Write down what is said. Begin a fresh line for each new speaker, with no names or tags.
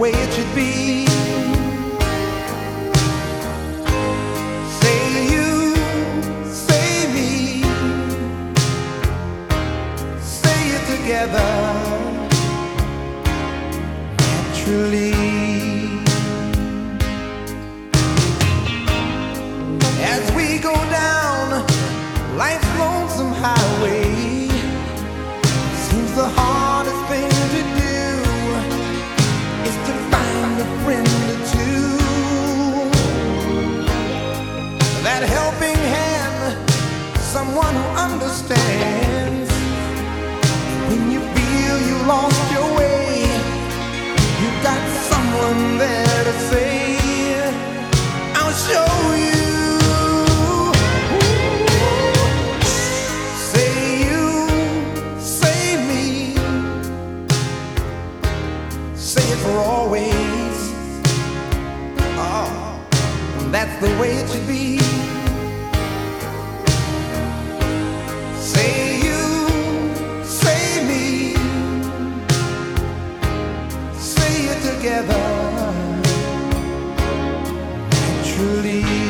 Way it should be. Say you, say me, say it together naturally. As we go down life's lonesome highway, seems the hardest understands. When you feel you lost your way, you got someone there to say, I'll show you. Say you, say me, say it for always. Oh, that's the way it should be. believe